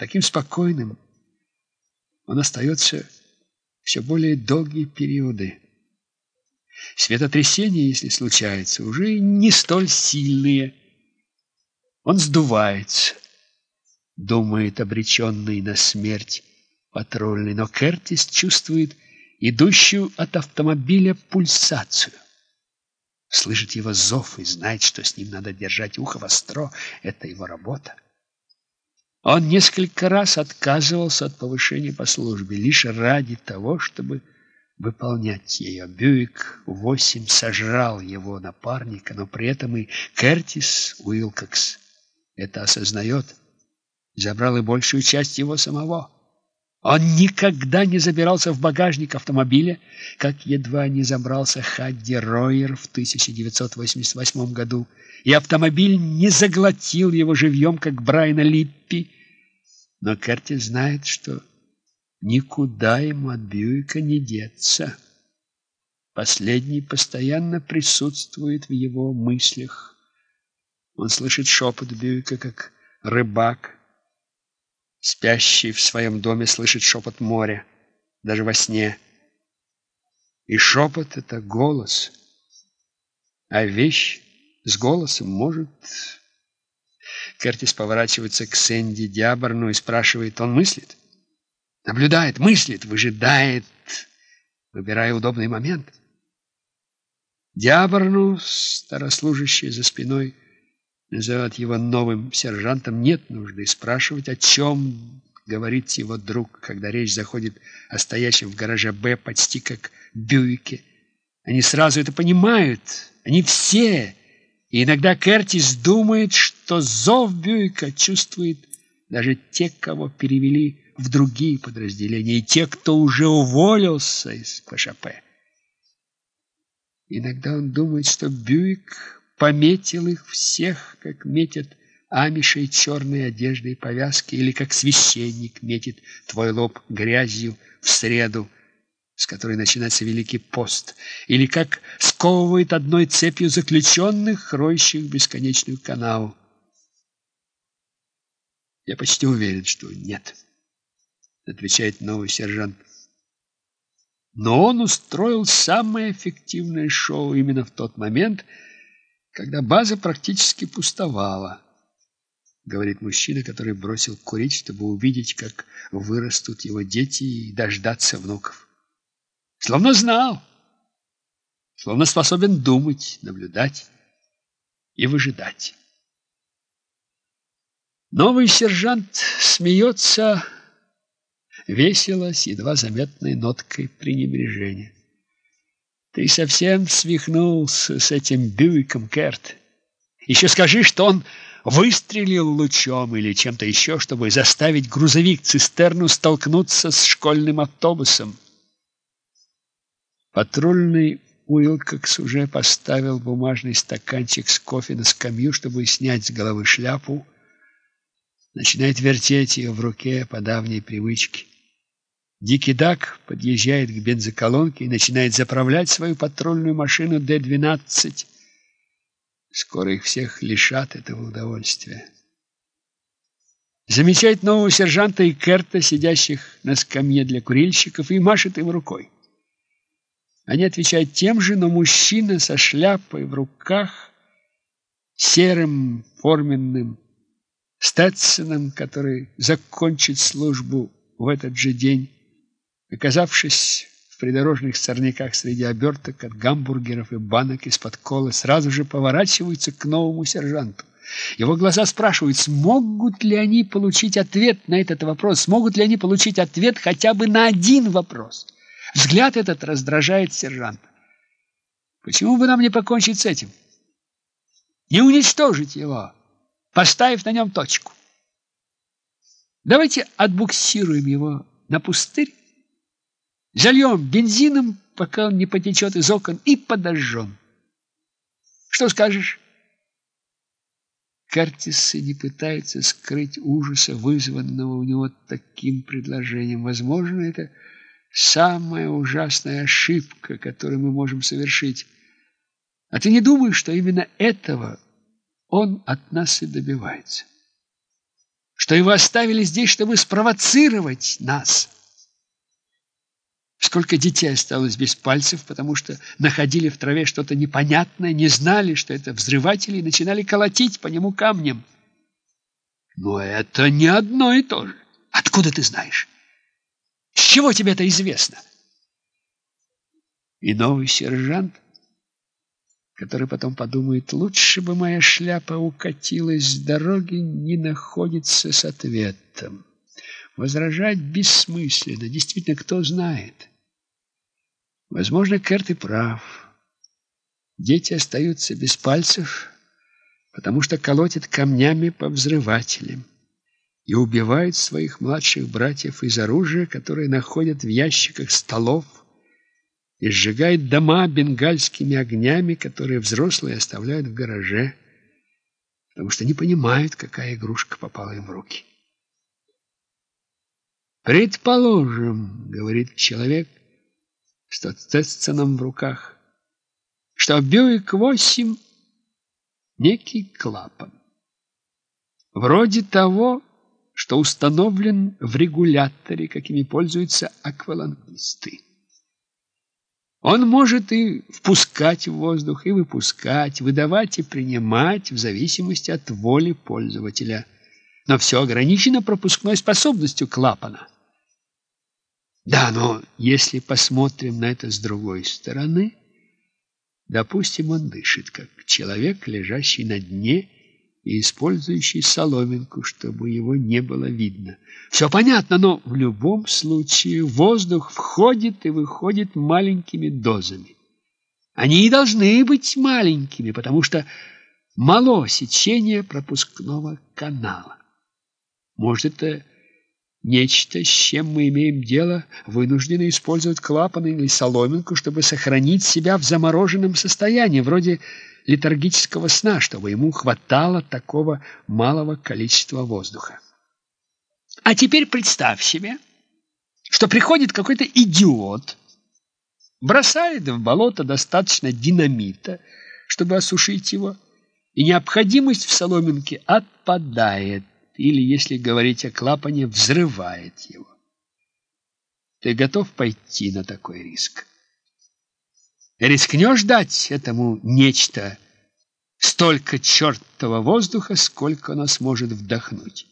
Таким спокойным он остается все более долгие периоды. Светотрясения, если случается, уже не столь сильные. Он сдувается, думает обреченный на смерть патрульный, но Кертис чувствует идущую от автомобиля пульсацию. Слышит его зов и знает, что с ним надо держать ухо востро. Это его работа. Он несколько раз отказывался от повышения по службе лишь ради того, чтобы выполнять ее. Бьюик-8 сожрал его напарника, но при этом и Кертис Уилкокс это осознает, забрал и большую часть его самого. Он никогда не забирался в багажник автомобиля, как едва не забрался Хадди Ройер в 1988 году, и автомобиль не заглотил его живьем, как Брайана Липпи. Но Керти знает, что никуда ему от Бьюика не деться. Последний постоянно присутствует в его мыслях. Он слышит шепот Бьюика, как рыбак, Спящий в своем доме слышит шепот моря, даже во сне. И шепот — это голос, а вещь с голосом может... Кертис поворачивается к Сэнди Диаборну и спрашивает, он мыслит? Наблюдает, мыслит, выжидает, выбирая удобный момент. Диаборну, старослужащий за спиной, называют его новым сержантом, нет нужды спрашивать, о чем говорит его друг, когда речь заходит о стоящем в гараже «Б» почти как Бьюике. Они сразу это понимают, они все. И иногда Кертис думает, что зов Бьюика чувствует даже те, кого перевели в другие подразделения, и те, кто уже уволился из ПШП. Иногда он думает, что Бьюик пометил их всех, как метят амишей черной одеждой и повязки, или как священник метит твой лоб грязью в среду, с которой начинается Великий пост, или как сковывает одной цепью заключенных, роющих бесконечную канаву. Я почти уверен, что нет, отвечает новый сержант. Но он устроил самое эффективное шоу именно в тот момент, когда база практически пустовала, говорит мужчина, который бросил курить, чтобы увидеть, как вырастут его дети и дождаться внуков. Словно знал, словно способен думать, наблюдать и выжидать. Новый сержант смеется весело, с едва заметной ноткой пренебрежения. Ты совсем свихнулся с этим Бьюиком, Керт. Еще скажи, что он выстрелил лучом или чем-то еще, чтобы заставить грузовик-цистерну столкнуться с школьным автобусом. Патрульный Уилкокс уже поставил бумажный стаканчик с кофе на скамью, чтобы снять с головы шляпу. Начинает вертеть ее в руке по давней привычке. Дикий Дак подъезжает к бензоколонке и начинает заправлять свою патрульную машину Д-12. Скоро их всех лишат этого удовольствия. Замечает нового сержанта и Керта, сидящих на скамье для курильщиков, и машет им рукой. Они отвечают тем же, но мужчина со шляпой в руках, серым форменным Стэтсоном, который закончит службу в этот же день, Оказавшись в придорожных сорняках среди оберток от гамбургеров и банок из-под колы, сразу же поворачиваются к новому сержанту. Его глаза спрашивают, смогут ли они получить ответ на этот вопрос, смогут ли они получить ответ хотя бы на один вопрос. Взгляд этот раздражает сержанта. Почему бы нам не покончить с этим? Не уничтожить его, поставив на нем точку. Давайте отбуксируем его на пустырь Зальем бензином, пока он не потечет из окон, и подожжем. Что скажешь? Картисы не пытается скрыть ужаса, вызванного у него таким предложением. Возможно, это самая ужасная ошибка, которую мы можем совершить. А ты не думаешь, что именно этого он от нас и добивается? что его оставили здесь, чтобы спровоцировать нас. Сколько детей осталось без пальцев, потому что находили в траве что-то непонятное, не знали, что это взрыватели, и начинали колотить по нему камнем. Но это не одно и то же. Откуда ты знаешь? С чего тебе это известно? И новый сержант, который потом подумает, лучше бы моя шляпа укатилась с дороги, не находится с ответом. Возражать бессмысленно. Действительно, кто знает? Возможно, Керт и прав. Дети остаются без пальцев, потому что колотят камнями по взрывателям и убивают своих младших братьев из оружия, которое находят в ящиках столов, и сжигают дома бенгальскими огнями, которые взрослые оставляют в гараже, потому что не понимают, какая игрушка попала им в руки. «Предположим, — говорит человек, — что Цесценом в руках, что Бьюик-8 — некий клапан. Вроде того, что установлен в регуляторе, какими пользуются аквалангисты. Он может и впускать в воздух, и выпускать, выдавать и принимать в зависимости от воли пользователя. Но все ограничено пропускной способностью клапана. Да, но если посмотрим на это с другой стороны, допустим, он дышит, как человек, лежащий на дне и использующий соломинку, чтобы его не было видно. Все понятно, но в любом случае воздух входит и выходит маленькими дозами. Они и должны быть маленькими, потому что мало сечение пропускного канала. Может, это нечто, с чем мы имеем дело, вынуждены использовать клапан или соломинку, чтобы сохранить себя в замороженном состоянии, вроде летаргического сна, чтобы ему хватало такого малого количества воздуха. А теперь представь себе, что приходит какой-то идиот, бросает в болото достаточно динамита, чтобы осушить его, и необходимость в соломинке отпадает, или, если говорить о клапане, взрывает его. Ты готов пойти на такой риск? Рискнешь дать этому нечто столько чертова воздуха, сколько оно сможет вдохнуть?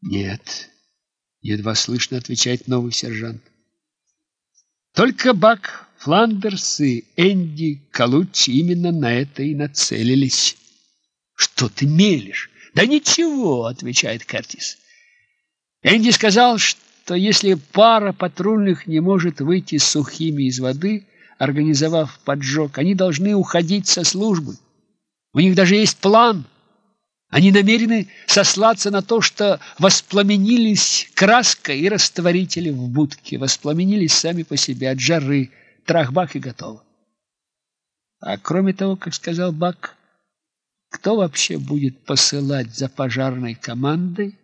Нет, едва слышно отвечает новый сержант. Только Бак, Фландерс и Энди Калучи именно на это и нацелились. Что ты мелешь? Да ничего, отвечает Кертис. Энди сказал, что то если пара патрульных не может выйти сухими из воды, организовав поджог, они должны уходить со службы. У них даже есть план. Они намерены сослаться на то, что воспламенились краска и растворители в будке, воспламенились сами по себе от жары, трах-бах и готово. А кроме того, как сказал Бак, кто вообще будет посылать за пожарной командой?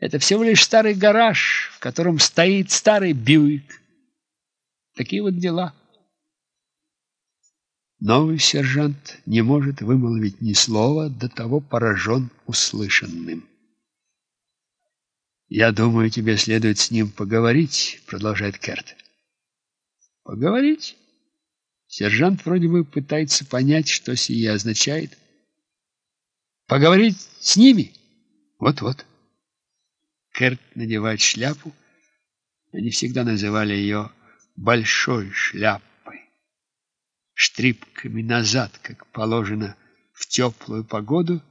Это всего лишь старый гараж, в котором стоит старый Бьюик. Такие вот дела. Новый сержант не может вымолвить ни слова, до того поражен услышанным. «Я думаю, тебе следует с ним поговорить», — продолжает Керт. «Поговорить?» Сержант вроде бы пытается понять, что сие означает. «Поговорить с ними?» «Вот-вот». Керт надевает шляпу. Они всегда называли ее «большой шляпой». Штрипками назад, как положено в теплую погоду,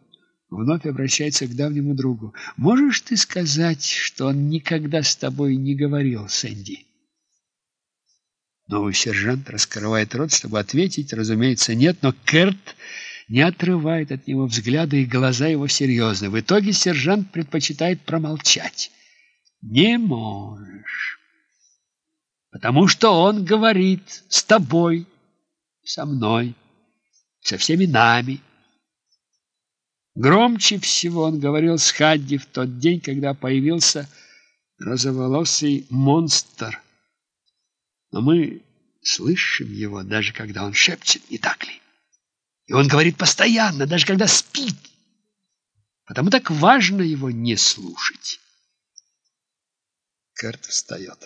вновь обращается к давнему другу. «Можешь ты сказать, что он никогда с тобой не говорил, Сэнди?» Новый сержант раскрывает рот, чтобы ответить. Разумеется, нет, но Керт не отрывает от него взгляда, и глаза его серьезны. В итоге сержант предпочитает промолчать. «Не можешь, потому что он говорит с тобой, со мной, со всеми нами». Громче всего он говорил с Хадди в тот день, когда появился розоволосый монстр. Но мы слышим его, даже когда он шепчет, не так ли? И он говорит постоянно, даже когда спит. Потому так важно его не слушать. Керт встает.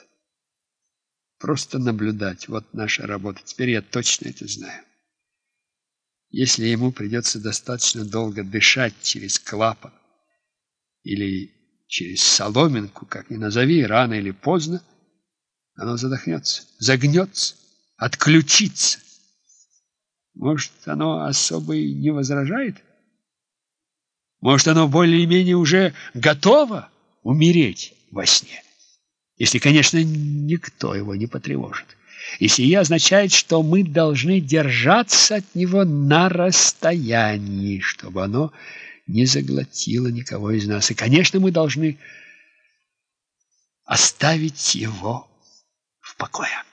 Просто наблюдать. Вот наша работа. Теперь я точно это знаю. Если ему придется достаточно долго дышать через клапан или через соломинку, как ни назови, рано или поздно, оно задохнется, загнется, отключится. Может, оно особо и не возражает? Может, оно более-менее уже готово умереть во сне? Если, конечно, никто его не потревожит. И сие означает, что мы должны держаться от него на расстоянии, чтобы оно не заглотило никого из нас. И, конечно, мы должны оставить его в покое.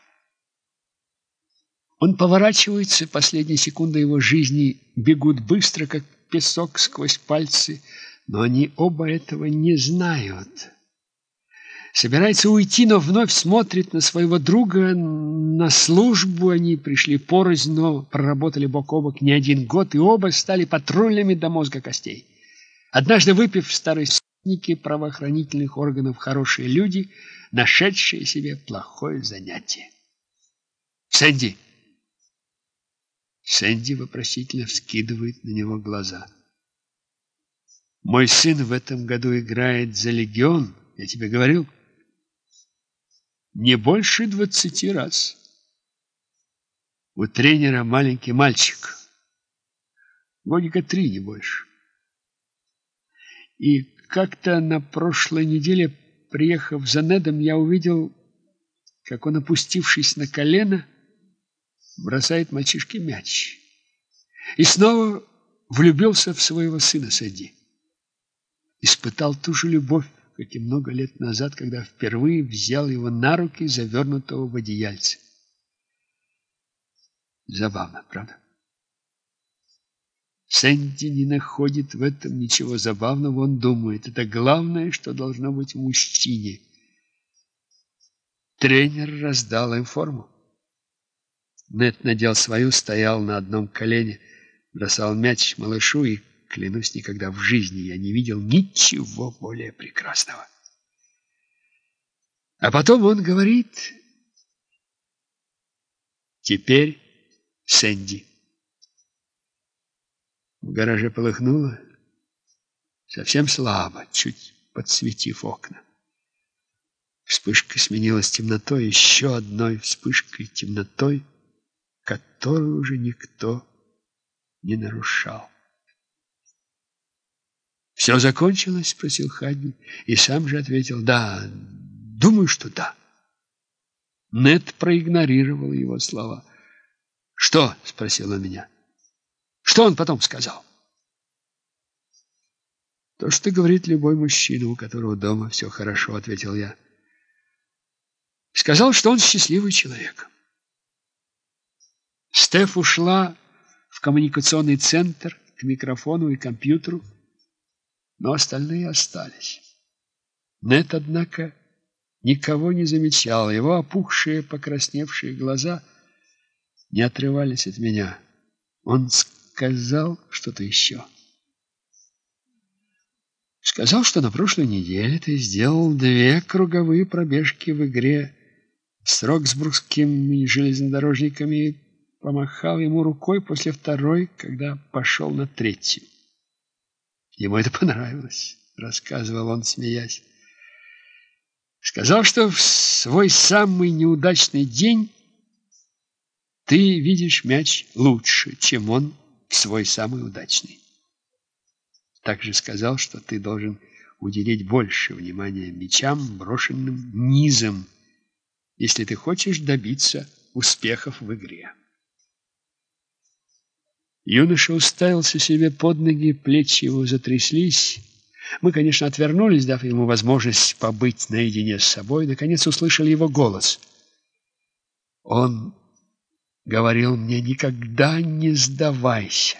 Он поворачивается, последние секунды его жизни бегут быстро, как песок сквозь пальцы, но они оба этого не знают. Собирается уйти, но вновь смотрит на своего друга, на службу. Они пришли порознь, проработали бок о бок не один год, и оба стали патрульными до мозга костей. Однажды выпив старые сотники правоохранительных органов хорошие люди, нашедшие себе плохое занятие. «Сэнди!» Сэнди вопросительно вскидывает на него глаза. «Мой сын в этом году играет за Легион, я тебе говорил?» «Не больше двадцати раз». У тренера маленький мальчик. Годика три, не больше. И как-то на прошлой неделе, приехав за Недом, я увидел, как он, опустившись на колено, бросает мальчишке мяч. И снова влюбился в своего сына Сэдди. Испытал ту же любовь, как и много лет назад, когда впервые взял его на руки, завернутого в одеяльце. Забавно, правда? Сэнди не находит в этом ничего забавного, он думает, это главное, что должно быть в мужчине. Тренер раздал им форму. Нет надел свою, стоял на одном колене, бросал мяч малышу и, клянусь, никогда в жизни я не видел ничего более прекрасного. А потом он говорит, теперь Сэнди. В гараже полыхнуло, совсем слабо, чуть подсветив окна. Вспышка сменилась темнотой, еще одной вспышкой темнотой — которую уже никто не нарушал. «Все закончилось?» — спросил Хадди, и сам же ответил «Да, думаю, что да». Нет проигнорировал его слова. «Что?» — спросил он меня. «Что он потом сказал?» «То, что говорит любой мужчина, у которого дома все хорошо», — ответил я. «Сказал, что он счастливый человек». Стеф ушла в коммуникационный центр к микрофону и компьютеру, но остальные остались. Нет, однако, никого не замечал. Его опухшие, покрасневшие глаза не отрывались от меня. Он сказал что-то еще. Сказал, что на прошлой неделе ты сделал две круговые пробежки в игре с Роксбургскими железнодорожниками помахал ему рукой после второй, когда пошел на третью. Ему это понравилось, рассказывал он, смеясь. Сказал, что в свой самый неудачный день ты видишь мяч лучше, чем он в свой самый удачный. Также сказал, что ты должен уделить больше внимания мячам, брошенным низом, если ты хочешь добиться успехов в игре. Юноша уставился себе под ноги, плечи его затряслись. Мы, конечно, отвернулись, дав ему возможность побыть наедине с собой. Наконец услышали его голос. Он говорил мне, никогда не сдавайся.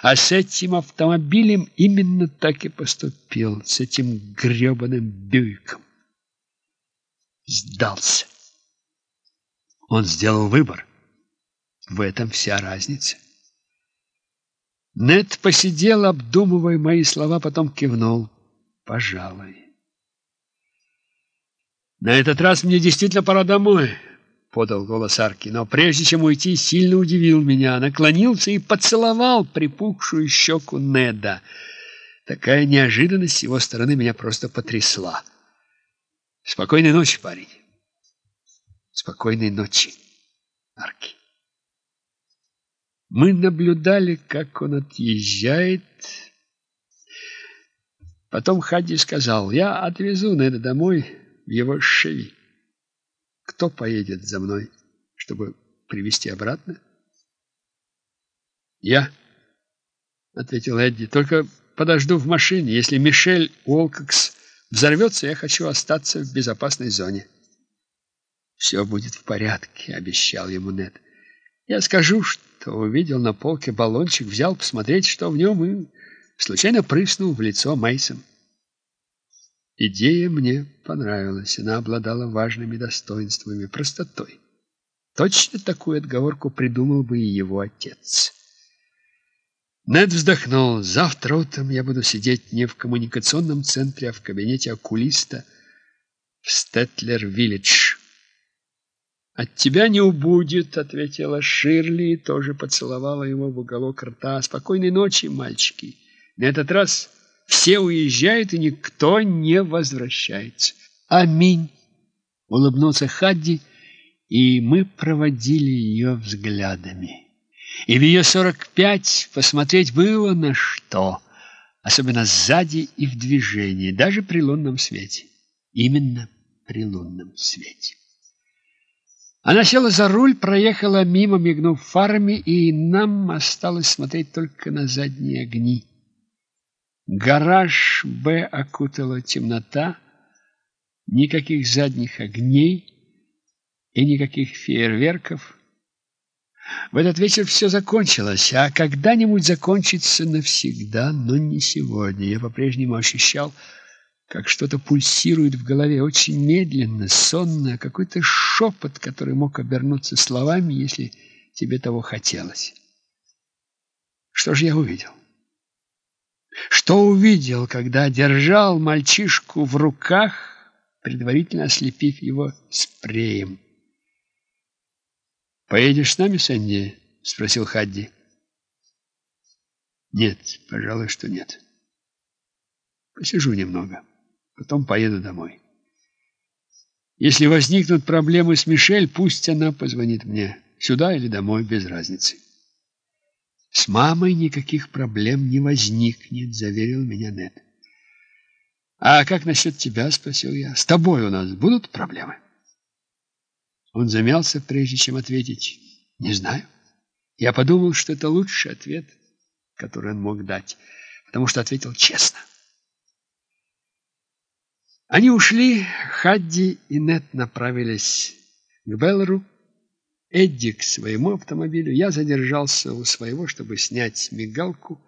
А с этим автомобилем именно так и поступил, с этим гребаным Бьюиком. Сдался. Он сделал выбор. В этом вся разница. Нед посидел, обдумывая мои слова, потом кивнул. Пожалуй. На этот раз мне действительно пора домой, подал голос Арки, но прежде чем уйти, сильно удивил меня, наклонился и поцеловал припухшую щеку Неда. Такая неожиданность с его стороны меня просто потрясла. Спокойной ночи, парень. Спокойной ночи, Арки. Мы наблюдали, как он отъезжает. Потом Хадди сказал, я отвезу Неда домой в его Шеви. Кто поедет за мной, чтобы привезти обратно? Я, ответил Эдди, только подожду в машине. Если Мишель Уолкокс взорвется, я хочу остаться в безопасной зоне. Все будет в порядке, обещал ему Нед. Я скажу, что то увидел на полке баллончик, взял посмотреть, что в нем, и случайно прыснул в лицо Мейсон. Идея мне понравилась. Она обладала важными достоинствами, простотой. Точно такую отговорку придумал бы и его отец. Нед вздохнул. Завтра утром я буду сидеть не в коммуникационном центре, а в кабинете окулиста в Стетлер-Виллидж. «От тебя не убудет», — ответила Ширли и тоже поцеловала его в уголок рта. «Спокойной ночи, мальчики. На этот раз все уезжают, и никто не возвращается». «Аминь», — улыбнулся Хадди, и мы проводили ее взглядами. И в ее сорок пять посмотреть было на что, особенно сзади и в движении, даже при лунном свете. Именно при лунном свете. Она села за руль, проехала мимо, мигнув фарами, и нам осталось смотреть только на задние огни. Гараж «Б» окутала темнота, никаких задних огней и никаких фейерверков. В этот вечер все закончилось, а когда-нибудь закончится навсегда, но не сегодня. Я по-прежнему ощущал, как что-то пульсирует в голове очень медленно, сонно, какой-то шепот, который мог обернуться словами, если тебе того хотелось. Что же я увидел? Что увидел, когда держал мальчишку в руках, предварительно ослепив его спреем? «Поедешь с нами, Сэнди?» — спросил Хадди. «Нет, пожалуй, что нет. Посижу немного» потом поеду домой. Если возникнут проблемы с Мишель, пусть она позвонит мне. Сюда или домой, без разницы. С мамой никаких проблем не возникнет, заверил меня Нед. А как насчет тебя, спросил я. С тобой у нас будут проблемы? Он замялся, прежде чем ответить. Не знаю. Я подумал, что это лучший ответ, который он мог дать, потому что ответил честно. Они ушли, Хадди и Нет направились к Беллеру, Эдди к своему автомобилю. Я задержался у своего, чтобы снять мигалку,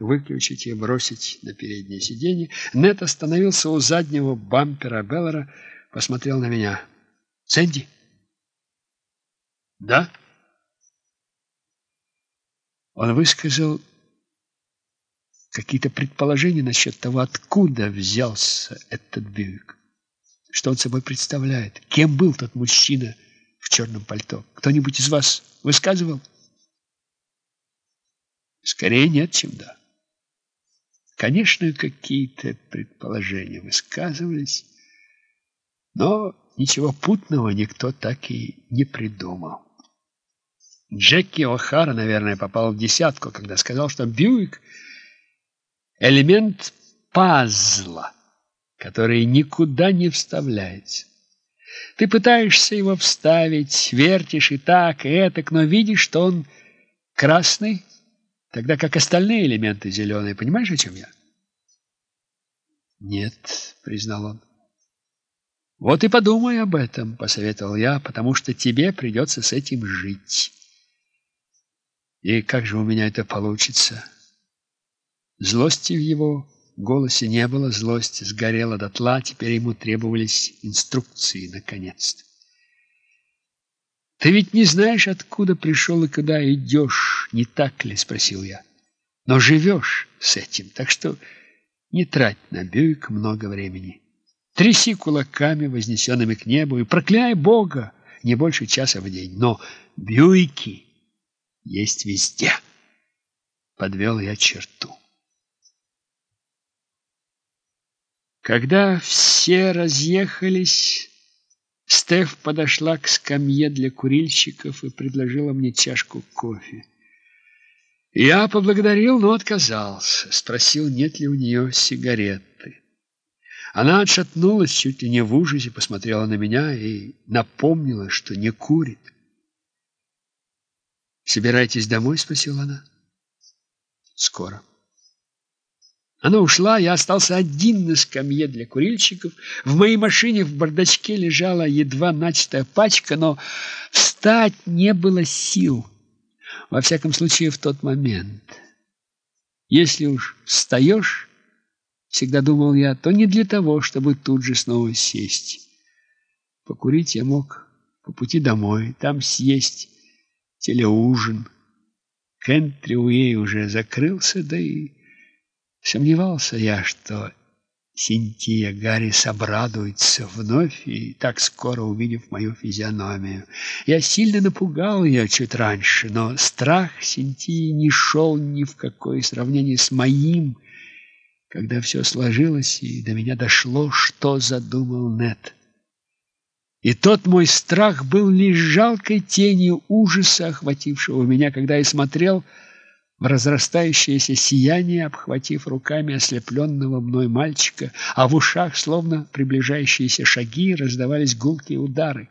выключить и бросить на переднее сиденье. Нет остановился у заднего бампера Беллера, посмотрел на меня. «Сэнди?» «Да?» Он высказал какие-то предположения насчет того, откуда взялся этот Бьюик. Что он собой представляет? Кем был тот мужчина в черном пальто? Кто-нибудь из вас высказывал? Скорее нет, чем да. Конечно, какие-то предположения высказывались, но ничего путного никто так и не придумал. Джеки О'Хара, наверное, попал в десятку, когда сказал, что Бьюик – элемент пазла, который никуда не вставляется. Ты пытаешься его вставить, вертишь и так, и этак, но видишь, что он красный, тогда как остальные элементы зеленые. Понимаешь, о чем я? Нет, признал он. Вот и подумай об этом, посоветовал я, потому что тебе придется с этим жить. И как же у меня это получится? Злости в его голосе не было, злость сгорела дотла, теперь ему требовались инструкции, наконец-то. «Ты ведь не знаешь, откуда пришел и куда идешь, не так ли?» — спросил я. но живешь с этим, так что не трать на Бьюик много времени. Тряси кулаками, вознесенными к небу, и проклинай Бога не больше часа в день. Но Бьюики есть везде. Подвел я черту. Когда все разъехались, Стеф подошла к скамье для курильщиков и предложила мне чашку кофе. Я поблагодарил, но отказался. Спросил, нет ли у нее сигареты. Она отшатнулась, чуть ли не в ужасе, посмотрела на меня и напомнила, что не курит. «Собираетесь домой?» — спросила она. «Скоро». Она ушла, я остался один на скамье для курильщиков. В моей машине в бардачке лежала едва начатая пачка, но встать не было сил. Во всяком случае, в тот момент. Если уж встаешь, всегда думал я, то не для того, чтобы тут же снова сесть. Покурить я мог по пути домой, там съесть телеужин. Кентри Уэй уже закрылся, да и Сомневался я, что Синтия Гаррис обрадуется вновь и так скоро увидев мою физиономию. Я сильно напугал ее чуть раньше, но страх Синтии не шел ни в какое сравнение с моим, когда все сложилось и до меня дошло, что задумал Нет. И тот мой страх был лишь жалкой тенью ужаса, охватившего меня, когда я смотрел в разрастающееся сияние, обхватив руками ослепленного мной мальчика, а в ушах, словно приближающиеся шаги, раздавались гулкие удары.